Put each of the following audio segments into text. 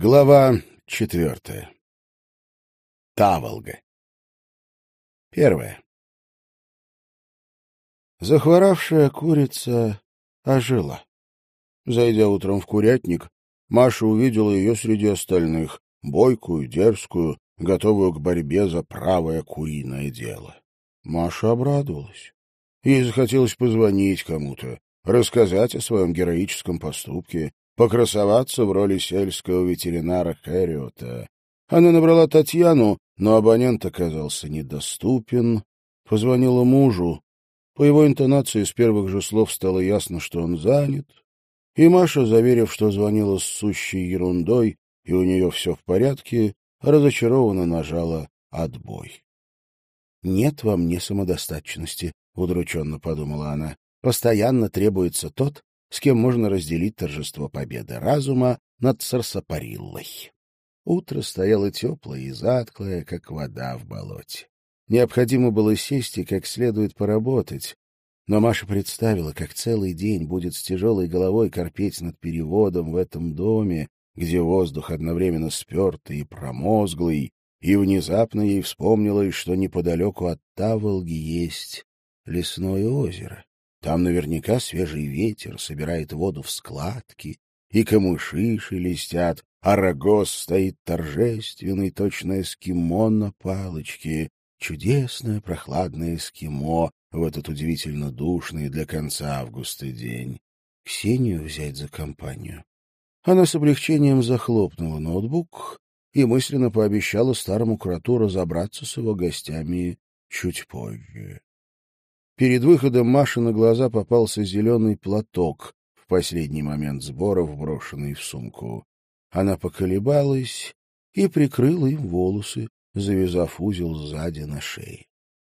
Глава четвертая. Таволга. Первое. Захворавшая курица ожила. Зайдя утром в курятник, Маша увидела ее среди остальных, бойкую, дерзкую, готовую к борьбе за правое куриное дело. Маша обрадовалась. Ей захотелось позвонить кому-то, рассказать о своем героическом поступке, покрасоваться в роли сельского ветеринара Хэриота. Она набрала Татьяну, но абонент оказался недоступен. Позвонила мужу. По его интонации с первых же слов стало ясно, что он занят. И Маша, заверив, что звонила с сущей ерундой, и у нее все в порядке, разочарованно нажала «отбой». «Нет во мне самодостаточности», — удрученно подумала она. «Постоянно требуется тот, с кем можно разделить торжество победы разума над Сарсапариллой. Утро стояло теплое и затклое, как вода в болоте. Необходимо было сесть и как следует поработать, но Маша представила, как целый день будет с тяжелой головой корпеть над переводом в этом доме, где воздух одновременно спертый и промозглый, и внезапно ей вспомнилось, что неподалеку от Таволги есть лесное озеро. Там наверняка свежий ветер собирает воду в складки, и камыши шелестят, а рогоз стоит торжественный, точно эскимо на палочке. Чудесное прохладное эскимо в этот удивительно душный для конца августа день. Ксению взять за компанию. Она с облегчением захлопнула ноутбук и мысленно пообещала старому кроту разобраться с его гостями чуть позже. Перед выходом Маше на глаза попался зеленый платок, в последний момент сборов брошенный в сумку. Она поколебалась и прикрыла им волосы, завязав узел сзади на шее.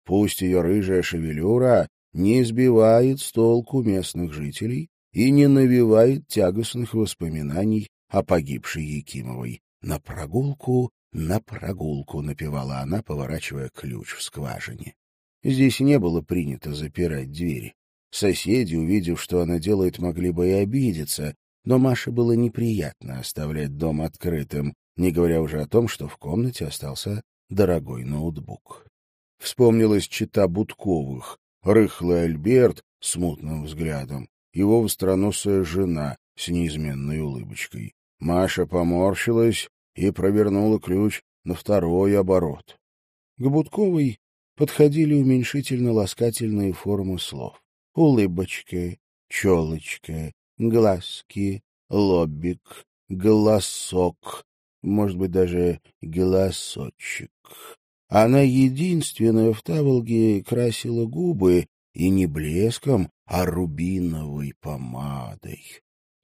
Пусть ее рыжая шевелюра не избивает с толку местных жителей и не навевает тягостных воспоминаний о погибшей Якимовой. На прогулку, на прогулку, напевала она, поворачивая ключ в скважине. Здесь не было принято запирать двери. Соседи, увидев, что она делает, могли бы и обидеться, но Маше было неприятно оставлять дом открытым, не говоря уже о том, что в комнате остался дорогой ноутбук. Вспомнилась чита Будковых, рыхлый Альберт с мутным взглядом, его востроносая жена с неизменной улыбочкой. Маша поморщилась и провернула ключ на второй оборот. К Будковой подходили уменьшительно-ласкательные формы слов. Улыбочка, челочка, глазки, лобик, голосок, может быть, даже голосочек. Она единственная в Таволге красила губы, и не блеском, а рубиновой помадой.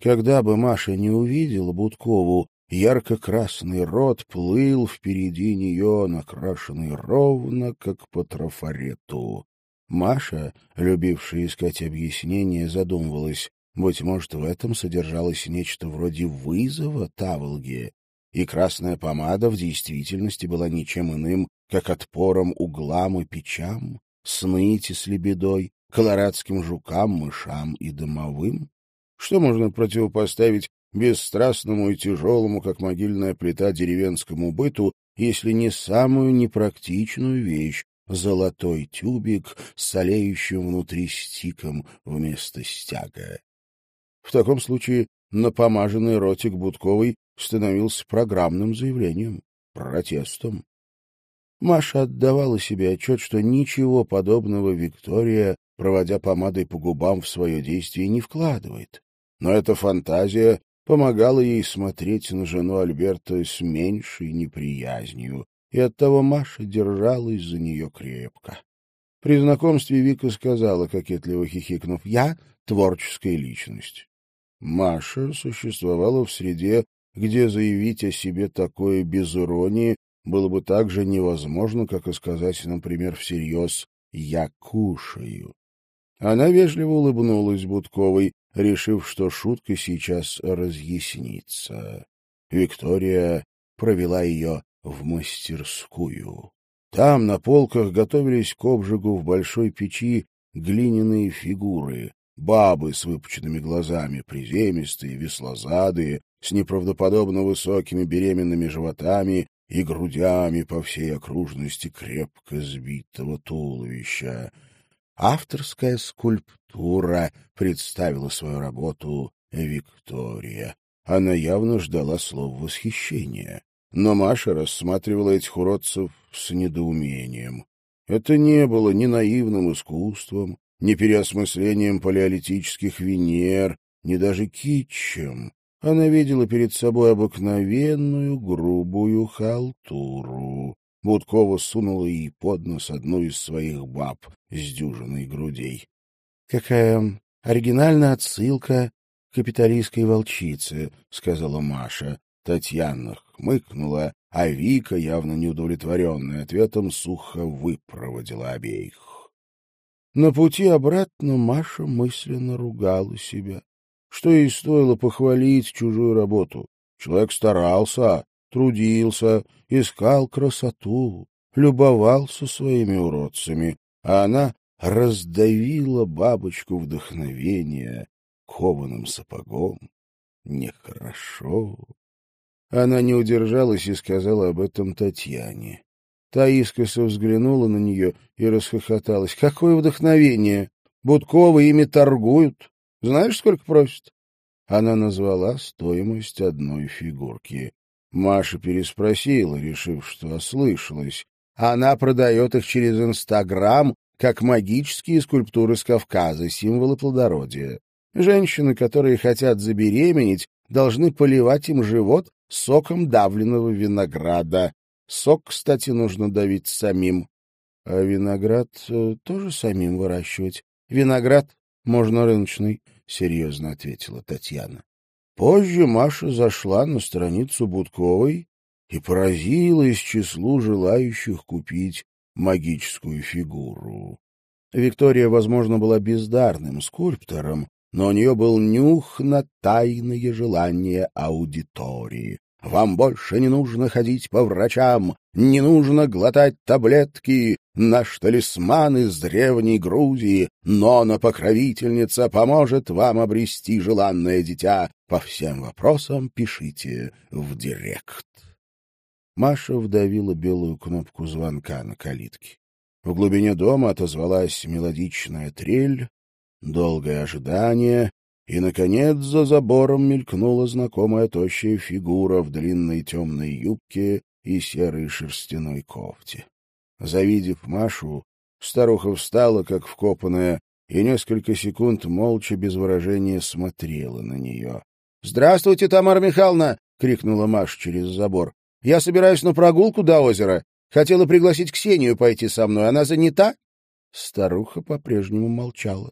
Когда бы Маша не увидела Будкову, Ярко-красный рот плыл впереди нее, накрашенный ровно, как по трафарету. Маша, любившая искать объяснения, задумывалась, быть может, в этом содержалось нечто вроде вызова Таволге, и красная помада в действительности была ничем иным, как отпором углам и печам, сныти с лебедой, колорадским жукам, мышам и домовым. Что можно противопоставить бесстрастному и тяжелому, как могильная плита, деревенскому быту, если не самую непрактичную вещь — золотой тюбик с солеющим внутри стиком вместо стяга. В таком случае напомаженный ротик Будковой становился программным заявлением, протестом. Маша отдавала себе отчет, что ничего подобного Виктория, проводя помадой по губам в свое действие, не вкладывает. Но эта фантазия помогала ей смотреть на жену Альберта с меньшей неприязнью, и оттого Маша держалась за нее крепко. При знакомстве Вика сказала, кокетливо хихикнув, «Я творческая личность». Маша существовала в среде, где заявить о себе такое без иронии было бы так же невозможно, как и сказать, например, всерьез «я кушаю». Она вежливо улыбнулась Будковой, решив, что шутка сейчас разъяснится. Виктория провела ее в мастерскую. Там на полках готовились к обжигу в большой печи глиняные фигуры, бабы с выпученными глазами, приземистые, веслозадые, с неправдоподобно высокими беременными животами и грудями по всей окружности крепко сбитого туловища. Авторская скульптура представила свою работу Виктория. Она явно ждала слов восхищения. Но Маша рассматривала этих уродцев с недоумением. Это не было ни наивным искусством, ни переосмыслением палеолитических Венер, ни даже китчем. Она видела перед собой обыкновенную грубую халтуру. Будкова сунула ей под нос одну из своих баб с дюжиной грудей. — Какая оригинальная отсылка к капиталистской волчице, — сказала Маша. Татьяна хмыкнула, а Вика, явно неудовлетворенная ответом, сухо выпроводила обеих. На пути обратно Маша мысленно ругала себя. Что ей стоило похвалить чужую работу? Человек старался, трудился, искал красоту, любовался своими уродцами, а она раздавила бабочку вдохновения кованым сапогом. Нехорошо. Она не удержалась и сказала об этом Татьяне. Та искоса взглянула на нее и расхохоталась. «Какое вдохновение! Будковы ими торгуют. Знаешь, сколько просят?» Она назвала стоимость одной фигурки. Маша переспросила, решив, что ослышалась. Она продает их через Инстаграм, как магические скульптуры с Кавказа, символы плодородия. Женщины, которые хотят забеременеть, должны поливать им живот соком давленного винограда. Сок, кстати, нужно давить самим. А виноград э, тоже самим выращивать. Виноград можно рыночный, — серьезно ответила Татьяна. Позже Маша зашла на страницу Будковой и поразилась числу желающих купить магическую фигуру. Виктория, возможно, была бездарным скульптором, но у нее был нюх на тайные желания аудитории. Вам больше не нужно ходить по врачам, не нужно глотать таблетки. Наш талисман из древней Грузии, Нона-покровительница, поможет вам обрести желанное дитя. По всем вопросам пишите в директ. Маша вдавила белую кнопку звонка на калитке. В глубине дома отозвалась мелодичная трель, долгое ожидание, и, наконец, за забором мелькнула знакомая тощая фигура в длинной темной юбке и серой шерстяной кофте. Завидев Машу, старуха встала, как вкопанная, и несколько секунд молча, без выражения, смотрела на нее. — Здравствуйте, Тамара Михайловна! — крикнула Маша через забор. — Я собираюсь на прогулку до озера. Хотела пригласить Ксению пойти со мной. Она занята? Старуха по-прежнему молчала.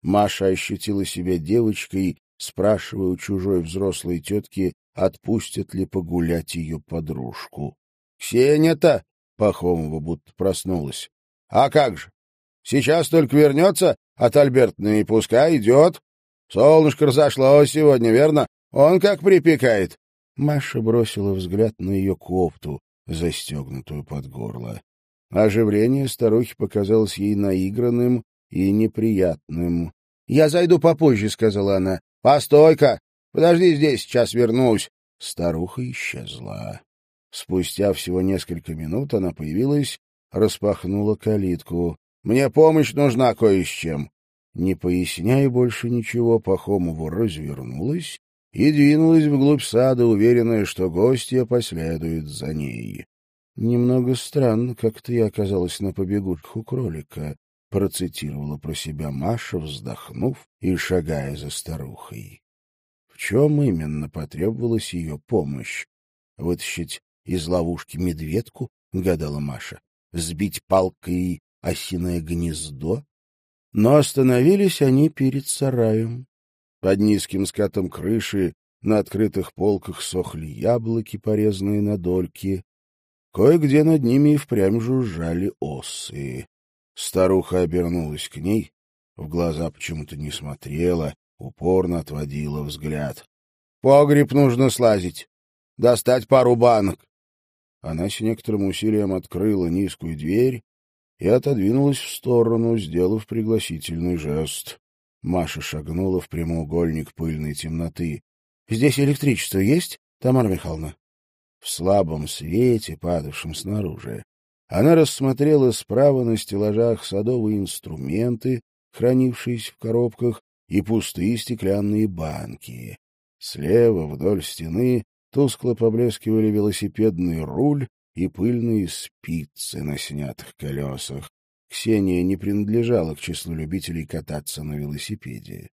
Маша ощутила себя девочкой, спрашивая у чужой взрослой тетки, отпустят ли погулять ее подружку. — Ксения-то! — Пахомова будто проснулась. — А как же? Сейчас только вернется от Альбертны и пускай идет. Солнышко разошло сегодня, верно? Он как припекает. Маша бросила взгляд на ее кофту, застегнутую под горло. Оживление старухи показалось ей наигранным и неприятным. «Я зайду попозже», — сказала она. «Постой-ка! Подожди здесь, сейчас вернусь». Старуха исчезла. Спустя всего несколько минут она появилась, распахнула калитку. «Мне помощь нужна кое с чем». Не поясняя больше ничего, Пахомову развернулась и двинулась вглубь сада, уверенная, что гостья последует за ней. Немного странно, как-то я оказалась на побегушках у кролика процитировала про себя Маша, вздохнув и шагая за старухой. В чем именно потребовалась ее помощь? Вытащить из ловушки медведку, гадала Маша, сбить палкой осиное гнездо? Но остановились они перед сараем. Под низким скатом крыши на открытых полках сохли яблоки, порезанные на дольки. Кое-где над ними и впрямь жужжали осы. Старуха обернулась к ней, в глаза почему-то не смотрела, упорно отводила взгляд. — Погреб нужно слазить, достать пару банок. Она с некоторым усилием открыла низкую дверь и отодвинулась в сторону, сделав пригласительный жест. Маша шагнула в прямоугольник пыльной темноты. Здесь электричество есть, Тамара Михайловна? В слабом свете, падавшем снаружи, она рассмотрела справа на стеллажах садовые инструменты, хранившиеся в коробках, и пустые стеклянные банки. Слева, вдоль стены, тускло поблескивали велосипедный руль и пыльные спицы на снятых колесах. Ксения не принадлежала к числу любителей кататься на велосипеде.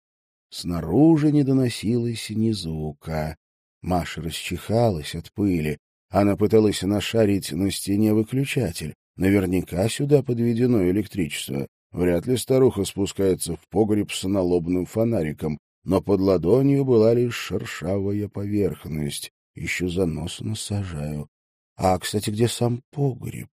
Снаружи не доносилось ни звука. Маша расчихалась от пыли. Она пыталась нашарить на стене выключатель. Наверняка сюда подведено электричество. Вряд ли старуха спускается в погреб с налобным фонариком, но под ладонью была лишь шершавая поверхность. Еще занос насажаю. А, кстати, где сам погреб?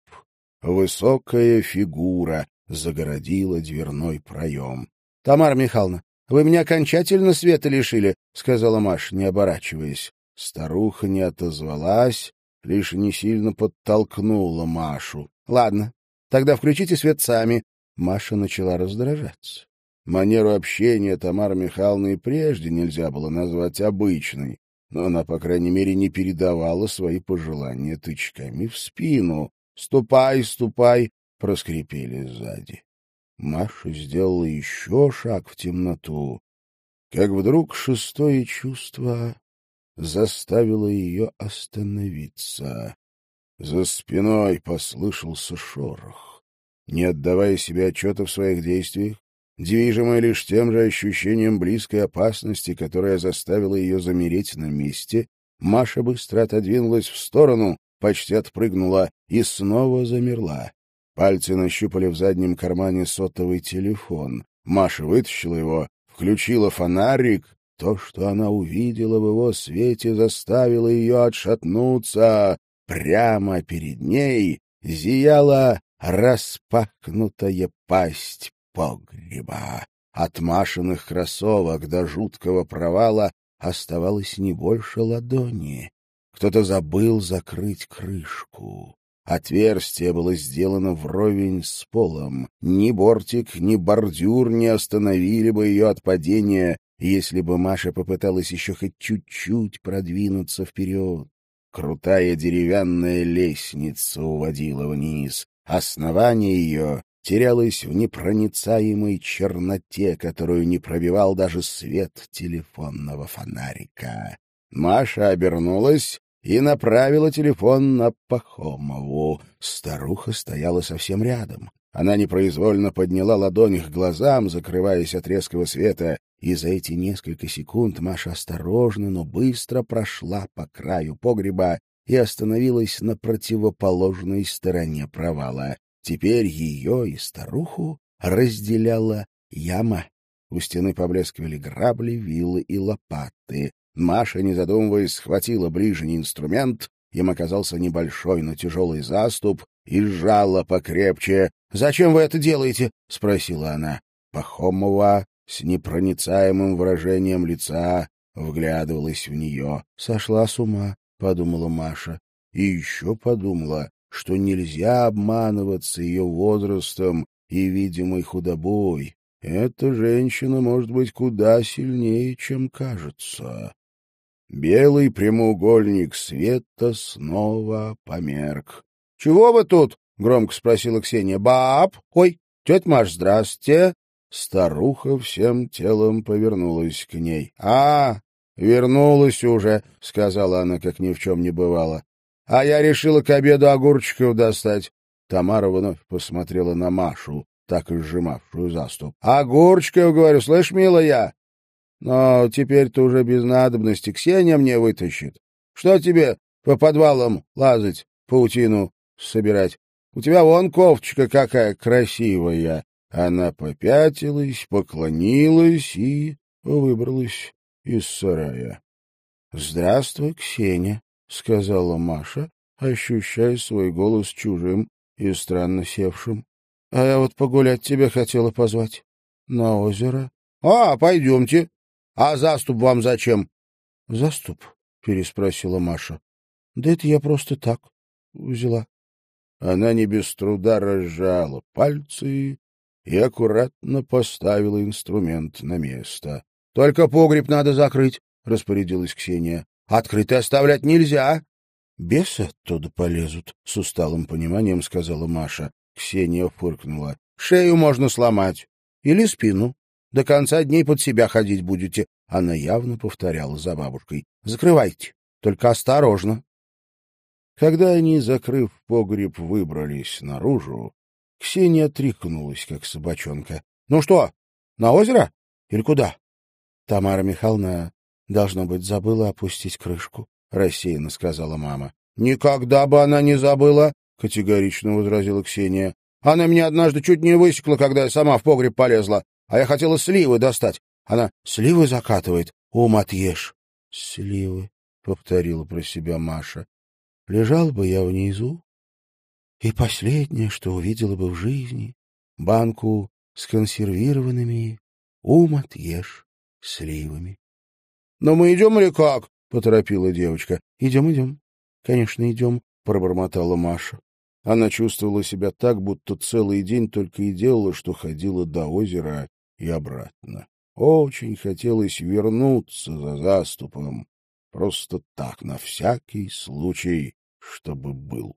Высокая фигура загородила дверной проем. — Тамара Михайловна, вы меня окончательно света лишили, — сказала Маша, не оборачиваясь. Старуха не отозвалась, лишь не сильно подтолкнула Машу. — Ладно, тогда включите свет сами. Маша начала раздражаться. Манеру общения Тамары Михайловны и прежде нельзя было назвать обычной, но она, по крайней мере, не передавала свои пожелания тычками в спину. «Ступай, ступай!» — проскрипели сзади. Маша сделала еще шаг в темноту, как вдруг шестое чувство заставило ее остановиться. За спиной послышался шорох. Не отдавая себе отчета в своих действиях, движимая лишь тем же ощущением близкой опасности, которая заставила ее замереть на месте, Маша быстро отодвинулась в сторону, почти отпрыгнула и снова замерла. Пальцы нащупали в заднем кармане сотовый телефон. Маша вытащила его, включила фонарик. То, что она увидела в его свете, заставило ее отшатнуться. Прямо перед ней зияла распахнутая пасть погреба. От Машиных кроссовок до жуткого провала оставалось не больше ладони. Кто-то забыл закрыть крышку. Отверстие было сделано вровень с полом. Ни бортик, ни бордюр не остановили бы ее от падения, если бы Маша попыталась еще хоть чуть-чуть продвинуться вперед. Крутая деревянная лестница уводила вниз. Основание ее терялось в непроницаемой черноте, которую не пробивал даже свет телефонного фонарика. Маша обернулась и направила телефон на Пахомову. Старуха стояла совсем рядом. Она непроизвольно подняла ладонь к глазам, закрываясь от резкого света, и за эти несколько секунд Маша осторожно, но быстро прошла по краю погреба и остановилась на противоположной стороне провала. Теперь ее и старуху разделяла яма. У стены поблескивали грабли, вилы и лопаты. Маша, не задумываясь, схватила ближний инструмент, им оказался небольшой, но тяжелый заступ, и сжала покрепче. — Зачем вы это делаете? — спросила она. Пахомова с непроницаемым выражением лица вглядывалась в нее. — Сошла с ума, — подумала Маша. И еще подумала, что нельзя обманываться ее возрастом и видимой худобой. Эта женщина может быть куда сильнее, чем кажется. Белый прямоугольник света снова померк. — Чего вы тут? — громко спросила Ксения. — Баб! Ой, тетя Маш, здрасте! Старуха всем телом повернулась к ней. — А, вернулась уже, — сказала она, как ни в чем не бывало. — А я решила к обеду огурчиков достать. Тамара вновь посмотрела на Машу, так и сжимавшую заступ. — Огурчиков, говорю, слышь, милая, но теперь-то уже без надобности. Ксения мне вытащит. Что тебе по подвалам лазать, паутину собирать? У тебя вон кофточка какая красивая. Она попятилась, поклонилась и выбралась из сарая. — Здравствуй, Ксения, — сказала Маша, ощущая свой голос чужим и странно севшим. — А я вот погулять тебя хотела позвать. На озеро. — А, пойдемте. А заступ вам зачем? — Заступ? — переспросила Маша. — Да это я просто так взяла. Она не без труда разжала пальцы и аккуратно поставила инструмент на место. — Только погреб надо закрыть, — распорядилась Ксения. Открытый оставлять нельзя. Бесы оттуда полезут, с усталым пониманием сказала Маша. Ксения фыркнула. Шею можно сломать. Или спину. До конца дней под себя ходить будете. Она явно повторяла за бабушкой. Закрывайте. Только осторожно. Когда они, закрыв погреб, выбрались наружу, Ксения тряхнулась, как собачонка. — Ну что, на озеро? Или куда? Тамара Михайловна, должно быть, забыла опустить крышку, — рассеянно сказала мама. — Никогда бы она не забыла, — категорично возразила Ксения. — Она меня однажды чуть не высекла, когда я сама в погреб полезла, а я хотела сливы достать. Она сливы закатывает, ум отъешь. — Сливы, — повторила про себя Маша. — Лежал бы я внизу, и последнее, что увидела бы в жизни, банку с консервированными ум отъешь сливами. — Но мы идем или как? — поторопила девочка. — Идем, идем. — Конечно, идем, — пробормотала Маша. Она чувствовала себя так, будто целый день только и делала, что ходила до озера и обратно. Очень хотелось вернуться за заступом, просто так, на всякий случай, чтобы был.